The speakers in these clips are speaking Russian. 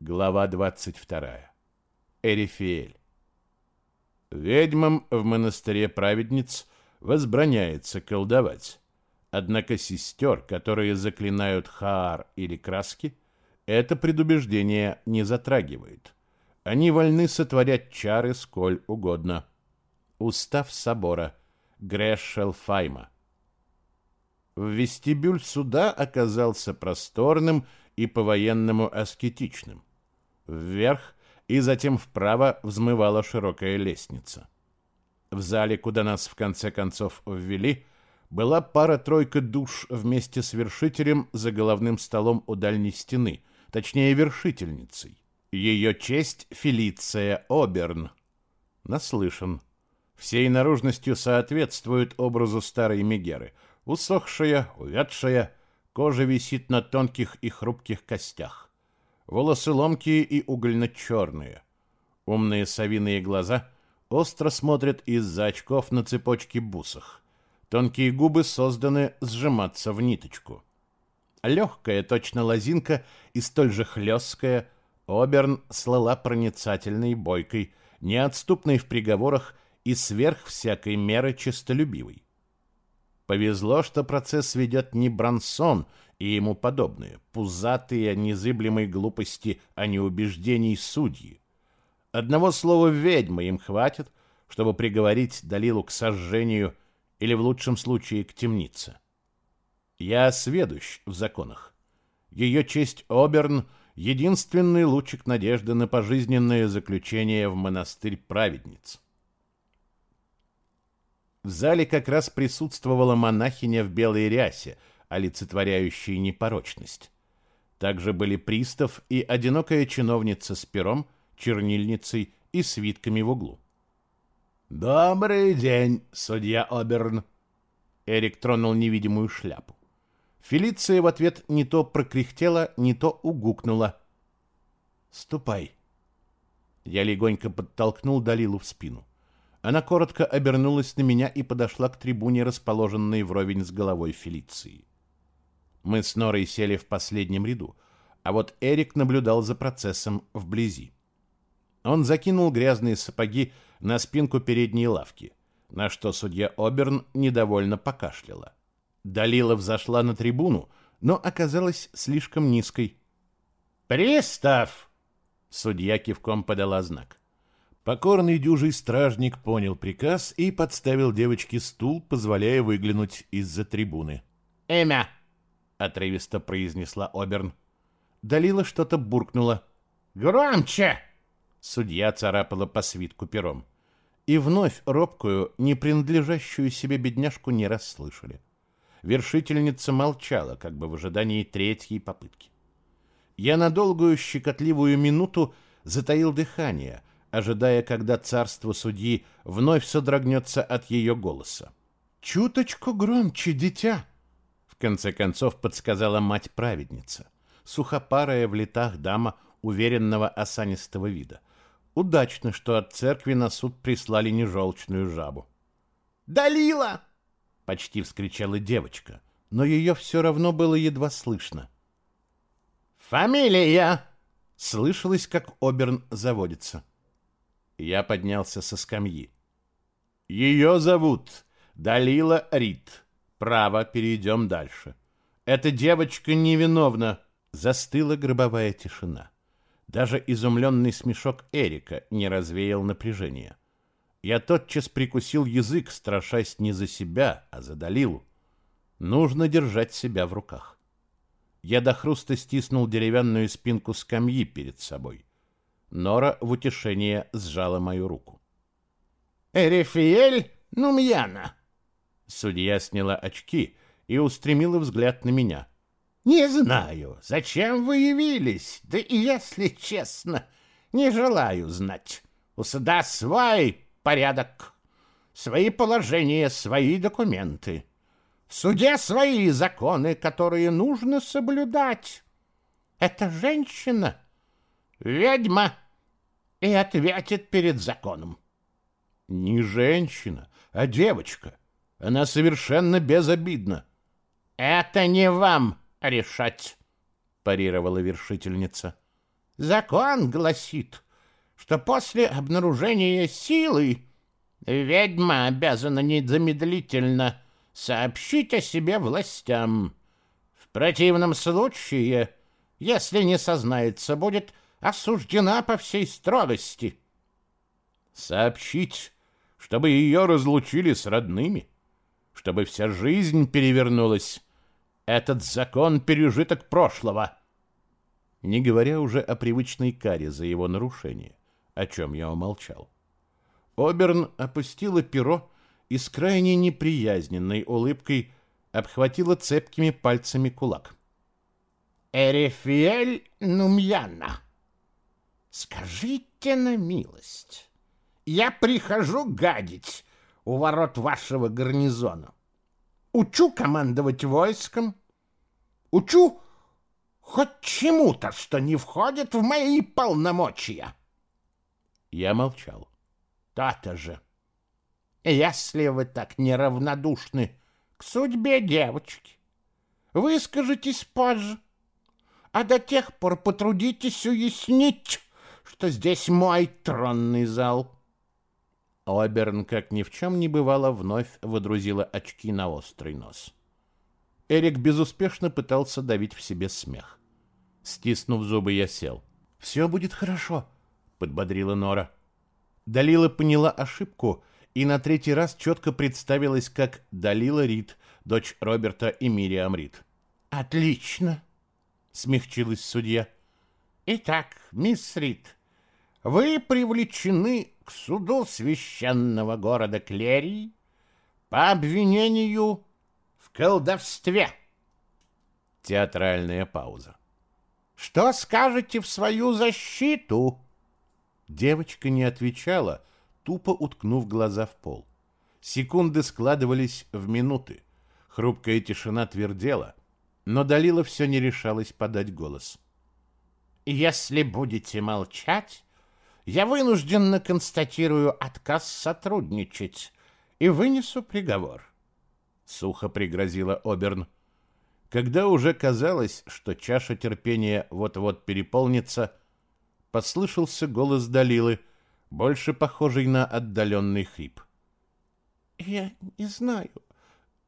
Глава 22. Эрифиэль. Ведьмам в монастыре праведниц возбраняется колдовать. Однако сестер, которые заклинают хаар или краски, это предубеждение не затрагивает. Они вольны сотворять чары сколь угодно. Устав собора. Грэшел Файма. В вестибюль суда оказался просторным и по-военному аскетичным. Вверх и затем вправо взмывала широкая лестница. В зале, куда нас в конце концов ввели, была пара-тройка душ вместе с вершителем за головным столом у дальней стены, точнее вершительницей. Ее честь Фелиция Оберн. Наслышан. Всей наружностью соответствует образу старой Мегеры. Усохшая, увядшая, кожа висит на тонких и хрупких костях волосы ломкие и угольно-черные. Умные совиные глаза остро смотрят из-за очков на цепочке бусах. Тонкие губы созданы сжиматься в ниточку. Легкая, точно лозинка, и столь же хлесткая, Оберн слала проницательной, бойкой, неотступной в приговорах и сверх всякой меры честолюбивой. Повезло, что процесс ведет не Брансон и ему подобные, пузатые, незыблемой глупости, а не убеждений судьи. Одного слова «ведьма» им хватит, чтобы приговорить Далилу к сожжению или, в лучшем случае, к темнице. Я сведущ в законах. Ее честь Оберн — единственный лучик надежды на пожизненное заключение в монастырь праведниц. В зале как раз присутствовала монахиня в белой рясе — олицетворяющие непорочность. Также были пристав и одинокая чиновница с пером, чернильницей и свитками в углу. «Добрый день, судья Оберн!» Эрик тронул невидимую шляпу. Фелиция в ответ не то прокряхтела, не то угукнула. «Ступай!» Я легонько подтолкнул Далилу в спину. Она коротко обернулась на меня и подошла к трибуне, расположенной вровень с головой Фелиции. Мы с Норой сели в последнем ряду, а вот Эрик наблюдал за процессом вблизи. Он закинул грязные сапоги на спинку передней лавки, на что судья Оберн недовольно покашляла. Далила взошла на трибуну, но оказалась слишком низкой. «Пристав!» Судья кивком подала знак. Покорный дюжий стражник понял приказ и подставил девочке стул, позволяя выглянуть из-за трибуны. «Имя!» Отрывисто произнесла Оберн. Далила что-то буркнула. Громче! Судья царапала по свитку пером. И вновь робкую, не принадлежащую себе бедняжку не расслышали. Вершительница молчала, как бы в ожидании третьей попытки. Я на долгую щекотливую минуту затаил дыхание, ожидая, когда царство судьи вновь содрогнется от ее голоса. «Чуточку громче, дитя!» Конце концов подсказала мать-праведница, сухопарая в летах дама уверенного осанистого вида. Удачно, что от церкви на суд прислали не желчную жабу. «Далила!» — почти вскричала девочка, но ее все равно было едва слышно. «Фамилия!» — слышалось, как Оберн заводится. Я поднялся со скамьи. «Ее зовут Далила Рид. Право, перейдем дальше. Эта девочка невиновна. Застыла гробовая тишина. Даже изумленный смешок Эрика не развеял напряжение. Я тотчас прикусил язык, страшась не за себя, а за Далилу. Нужно держать себя в руках. Я до хруста стиснул деревянную спинку скамьи перед собой. Нора в утешение сжала мою руку. «Эрифиэль Нумьяна!» Судья сняла очки и устремила взгляд на меня. «Не знаю, зачем вы явились, да и, если честно, не желаю знать. У суда свой порядок, свои положения, свои документы. В суде свои законы, которые нужно соблюдать. Это женщина, ведьма, и ответит перед законом». «Не женщина, а девочка», она совершенно безобидна. Это не вам решать, парировала вершительница. Закон гласит, что после обнаружения силы ведьма обязана незамедлительно сообщить о себе властям. В противном случае, если не сознается, будет осуждена по всей строгости. Сообщить, чтобы ее разлучили с родными, чтобы вся жизнь перевернулась. Этот закон — пережиток прошлого. Не говоря уже о привычной каре за его нарушение, о чем я умолчал. Оберн опустила перо и с крайне неприязненной улыбкой обхватила цепкими пальцами кулак. «Эрифиэль Нумьяна, скажите на милость, я прихожу гадить у ворот вашего гарнизона. Учу командовать войском, учу хоть чему-то, что не входит в мои полномочия». Я молчал. «То-то же. Если вы так неравнодушны к судьбе девочки, выскажитесь позже, а до тех пор потрудитесь уяснить, что здесь мой тронный зал». Оберн, как ни в чем не бывало, вновь водрузила очки на острый нос. Эрик безуспешно пытался давить в себе смех. Стиснув зубы, я сел. «Все будет хорошо», — подбодрила Нора. Далила поняла ошибку и на третий раз четко представилась как Далила Рид, дочь Роберта и Мириам Рид. «Отлично», — смягчилась судья. «Итак, мисс Рид, вы привлечены к суду священного города Клерии по обвинению в колдовстве». Театральная пауза. Что скажете в свою защиту? Девочка не отвечала, тупо уткнув глаза в пол. Секунды складывались в минуты. Хрупкая тишина твердела, но Далила все не решалась подать голос. «Если будете молчать, я вынужденно констатирую отказ сотрудничать и вынесу приговор», — сухо пригрозила Оберн. Когда уже казалось, что чаша терпения вот-вот переполнится, послышался голос Далилы, больше похожий на отдаленный хрип. «Я не знаю,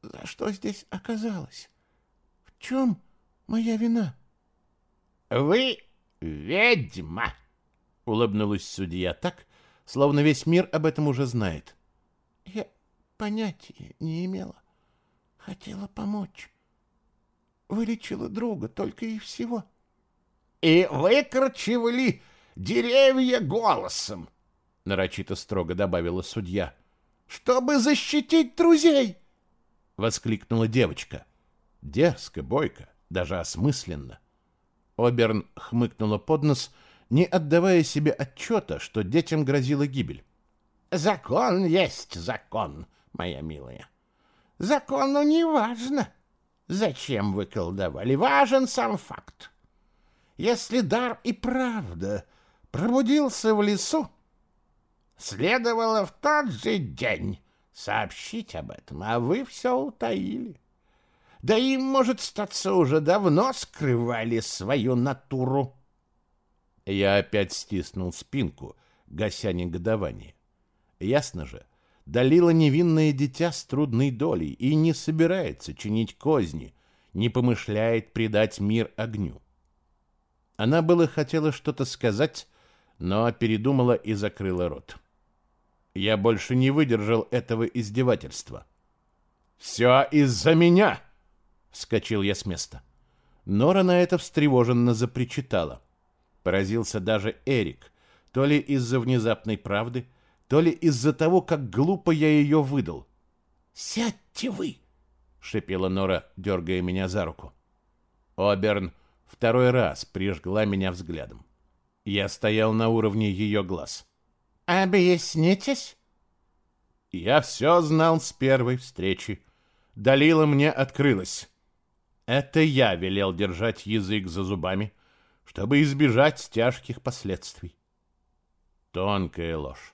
за что здесь оказалось. В чем моя вина?» «Вы ведьма!» — улыбнулась судья так, словно весь мир об этом уже знает. «Я понятия не имела. Хотела помочь» вылечила друга, только и всего. И выкручивали деревья голосом, нарочито строго добавила судья. Чтобы защитить друзей, воскликнула девочка. Дерзко, бойко, даже осмысленно. Оберн хмыкнула под нос, не отдавая себе отчета, что детям грозила гибель. «Закон есть закон, моя милая. Закону не важно, Зачем вы колдовали? Важен сам факт. Если дар и правда пробудился в лесу, следовало в тот же день сообщить об этом, а вы все утаили. Да им, может, статься, уже давно скрывали свою натуру. Я опять стиснул спинку, гася негодование. Ясно же, Далила невинное дитя с трудной долей и не собирается чинить козни, не помышляет предать мир огню. Она было хотела что-то сказать, но передумала и закрыла рот. Я больше не выдержал этого издевательства. «Все из-за меня!» — вскочил я с места. Нора на это встревоженно запричитала. Поразился даже Эрик, то ли из-за внезапной правды, то ли из-за того, как глупо я ее выдал. «Сядьте вы!» — шипела Нора, дергая меня за руку. Оберн второй раз прижгла меня взглядом. Я стоял на уровне ее глаз. «Объяснитесь?» Я все знал с первой встречи. Далила мне открылась. Это я велел держать язык за зубами, чтобы избежать тяжких последствий. Тонкая ложь.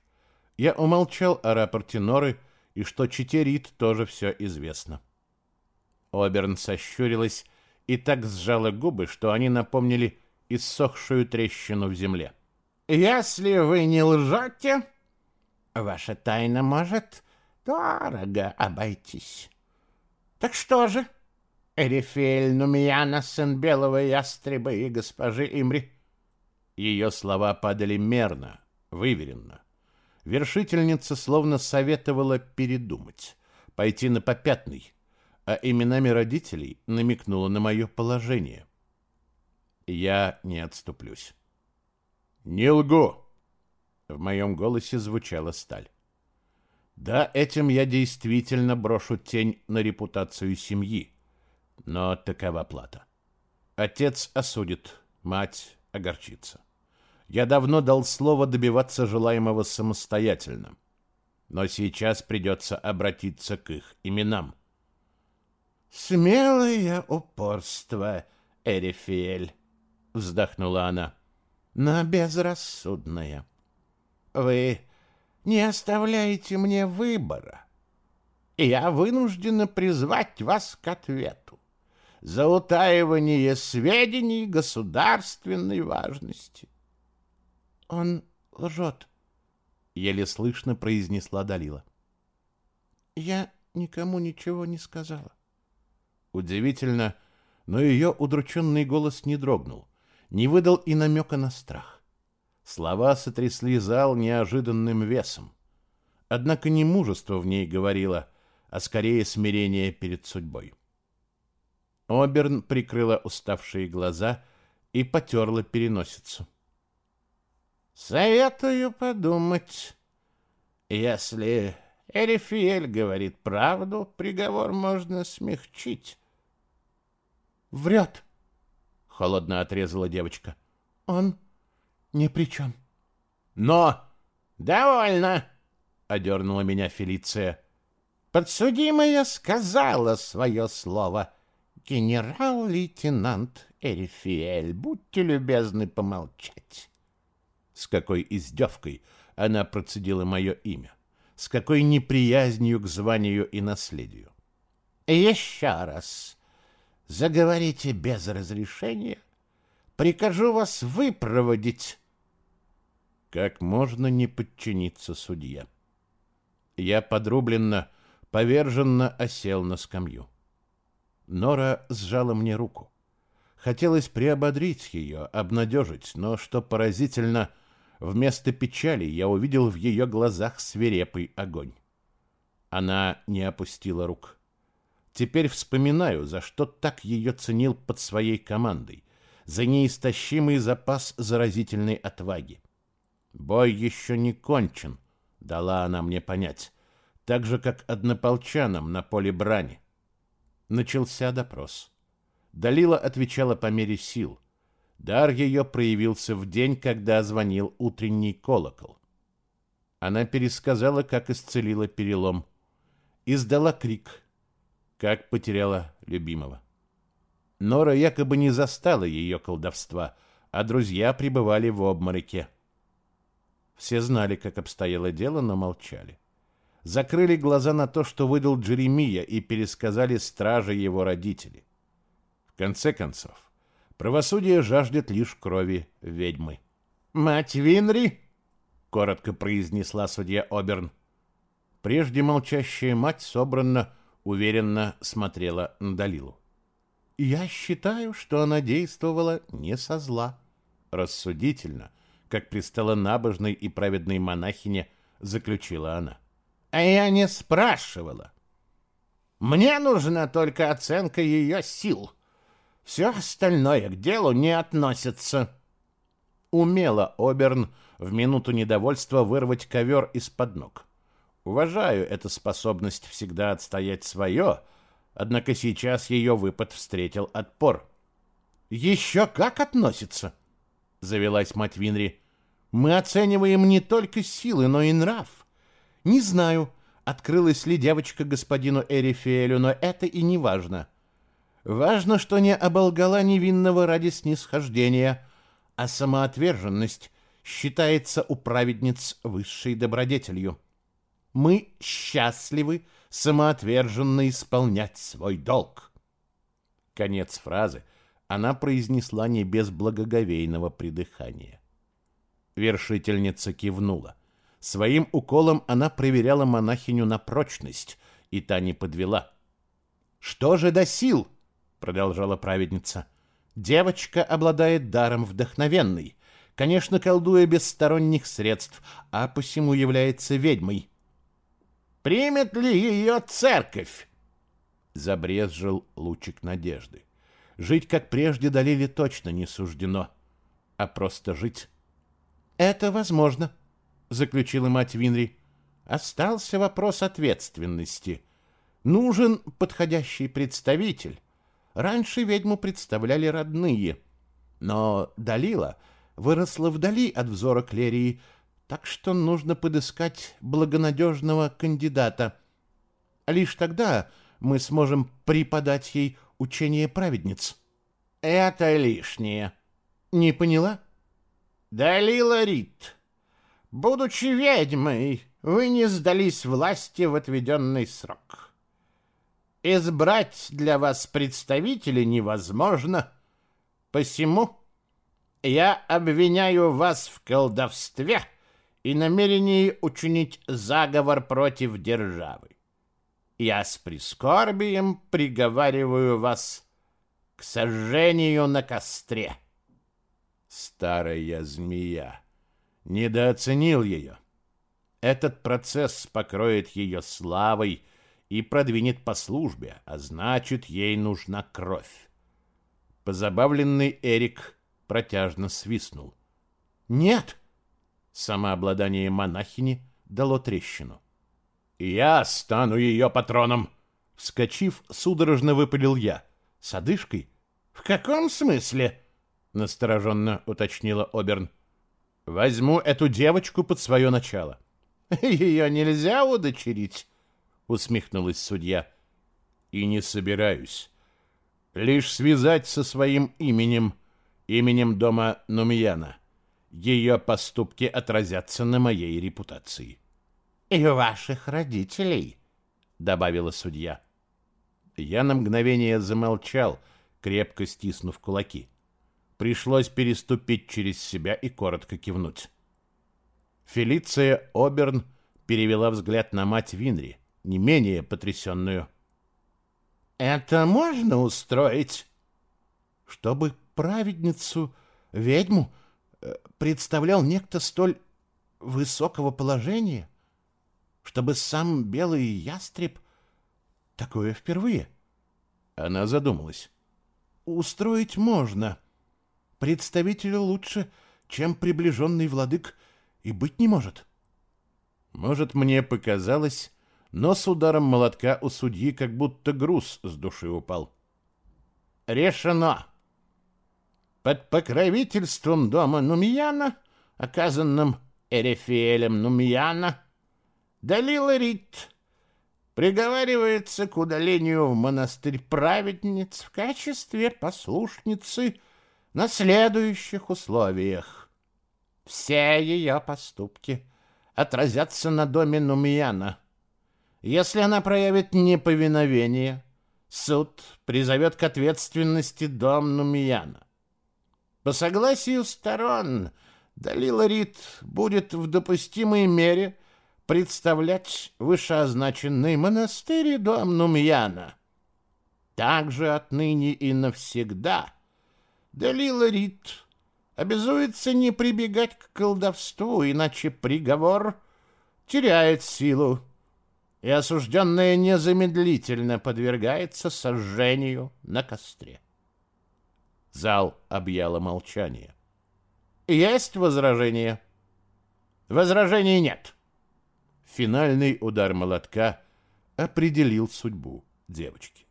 Я умолчал о рапорте Норы и что Читерит тоже все известно. Оберн сощурилась и так сжала губы, что они напомнили иссохшую трещину в земле. «Если вы не лжете, ваша тайна может дорого обойтись. Так что же, Эрифель Нумияна, сын белого ястреба и госпожи Имри?» Ее слова падали мерно, выверенно. Вершительница словно советовала передумать, пойти на попятный, а именами родителей намекнула на мое положение. Я не отступлюсь. «Не лгу!» В моем голосе звучала сталь. Да, этим я действительно брошу тень на репутацию семьи, но такова плата. Отец осудит, мать огорчится. Я давно дал слово добиваться желаемого самостоятельно, но сейчас придется обратиться к их именам. «Смелое упорство, Эрифиэль», — вздохнула она, — «но безрассудное. Вы не оставляете мне выбора, и я вынуждена призвать вас к ответу за утаивание сведений государственной важности. Он лжет, — еле слышно произнесла Далила. Я никому ничего не сказала. Удивительно, но ее удрученный голос не дрогнул, не выдал и намека на страх. Слова сотрясли зал неожиданным весом. Однако не мужество в ней говорило, а скорее смирение перед судьбой. Оберн прикрыла уставшие глаза и потерла переносицу. «Советую подумать. Если Эрифиэль говорит правду, приговор можно смягчить». «Врет», — холодно отрезала девочка. «Он ни при чем. Но довольно, одернула меня Фелиция. Подсудимая сказала свое слово. Генерал-лейтенант Эрифиэль, будьте любезны помолчать. С какой издевкой она процедила мое имя, с какой неприязнью к званию и наследию. Еще раз заговорите без разрешения, Прикажу вас выпроводить. Как можно не подчиниться судье? Я подрубленно, поверженно осел на скамью. Нора сжала мне руку. Хотелось приободрить ее, обнадежить, но, что поразительно, вместо печали я увидел в ее глазах свирепый огонь. Она не опустила рук. Теперь вспоминаю, за что так ее ценил под своей командой за неистощимый запас заразительной отваги. Бой еще не кончен, дала она мне понять, так же, как однополчанам на поле брани. Начался допрос. Далила отвечала по мере сил. Дар ее проявился в день, когда звонил утренний колокол. Она пересказала, как исцелила перелом. Издала крик, как потеряла любимого. Нора якобы не застала ее колдовства, а друзья пребывали в обмороке. Все знали, как обстояло дело, но молчали. Закрыли глаза на то, что выдал Джеремия, и пересказали страже его родители. В конце концов, правосудие жаждет лишь крови ведьмы. «Мать Винри!» — коротко произнесла судья Оберн. Прежде молчащая мать собранно, уверенно смотрела на Далилу. Я считаю, что она действовала не со зла. Рассудительно, как пристала набожной и праведной монахине, заключила она. А я не спрашивала. Мне нужна только оценка ее сил. Все остальное к делу не относится. Умела Оберн в минуту недовольства вырвать ковер из-под ног. Уважаю эту способность всегда отстоять свое — Однако сейчас ее выпад встретил отпор. «Еще как относится?» — завелась мать Винри. «Мы оцениваем не только силы, но и нрав. Не знаю, открылась ли девочка господину Эрифиэлю, но это и не важно. Важно, что не оболгала невинного ради снисхождения, а самоотверженность считается у праведниц высшей добродетелью. Мы счастливы, самоотверженно исполнять свой долг. Конец фразы она произнесла не без благоговейного придыхания. Вершительница кивнула. Своим уколом она проверяла монахиню на прочность, и та не подвела. «Что же до сил?» — продолжала праведница. «Девочка обладает даром вдохновенный, конечно, колдуя без сторонних средств, а посему является ведьмой». «Примет ли ее церковь?» — забрезжил лучик надежды. Жить, как прежде, Далиле точно не суждено, а просто жить. «Это возможно», — заключила мать Винри. «Остался вопрос ответственности. Нужен подходящий представитель. Раньше ведьму представляли родные, но Далила выросла вдали от взора Клерии, так что нужно подыскать благонадежного кандидата. Лишь тогда мы сможем преподать ей учение праведниц. Это лишнее. Не поняла? Далила Рит, будучи ведьмой, вы не сдались власти в отведенный срок. Избрать для вас представителя невозможно. Посему я обвиняю вас в колдовстве и намерении учинить заговор против державы я с прискорбием приговариваю вас к сожжению на костре. Старая змея. Недооценил ее. Этот процесс покроет ее славой и продвинет по службе, а значит, ей нужна кровь. Позабавленный Эрик протяжно свистнул. «Нет!» Самообладание монахини дало трещину. «Я стану ее патроном!» Вскочив, судорожно выпалил я. «С одышкой?» «В каком смысле?» Настороженно уточнила Оберн. «Возьму эту девочку под свое начало». «Ее нельзя удочерить?» Усмехнулась судья. «И не собираюсь. Лишь связать со своим именем, именем дома Нумияна. Ее поступки отразятся на моей репутации». «И ваших родителей», — добавила судья. Я на мгновение замолчал, крепко стиснув кулаки. Пришлось переступить через себя и коротко кивнуть. Фелиция Оберн перевела взгляд на мать Винри, не менее потрясенную. «Это можно устроить?» «Чтобы праведницу, ведьму, э, представлял некто столь высокого положения?» чтобы сам белый ястреб... Такое впервые. Она задумалась. Устроить можно. Представителю лучше, чем приближенный владык, и быть не может. Может, мне показалось, но с ударом молотка у судьи как будто груз с души упал. Решено. Под покровительством дома Нумияна, оказанным Эрефиэлем Нумияна, Далила Рит приговаривается к удалению в монастырь праведниц в качестве послушницы на следующих условиях. Все ее поступки отразятся на доме Нумияна. Если она проявит неповиновение, суд призовет к ответственности дом Нумияна. По согласию сторон, Далила Рит будет в допустимой мере – представлять вышеозначенный монастырь и дом Нумьяна. Также отныне и навсегда Далила Рит обязуется не прибегать к колдовству, иначе приговор теряет силу, и осужденная незамедлительно подвергается сожжению на костре. Зал объяло молчание. Есть возражения? Возражений нет. Финальный удар молотка определил судьбу девочки.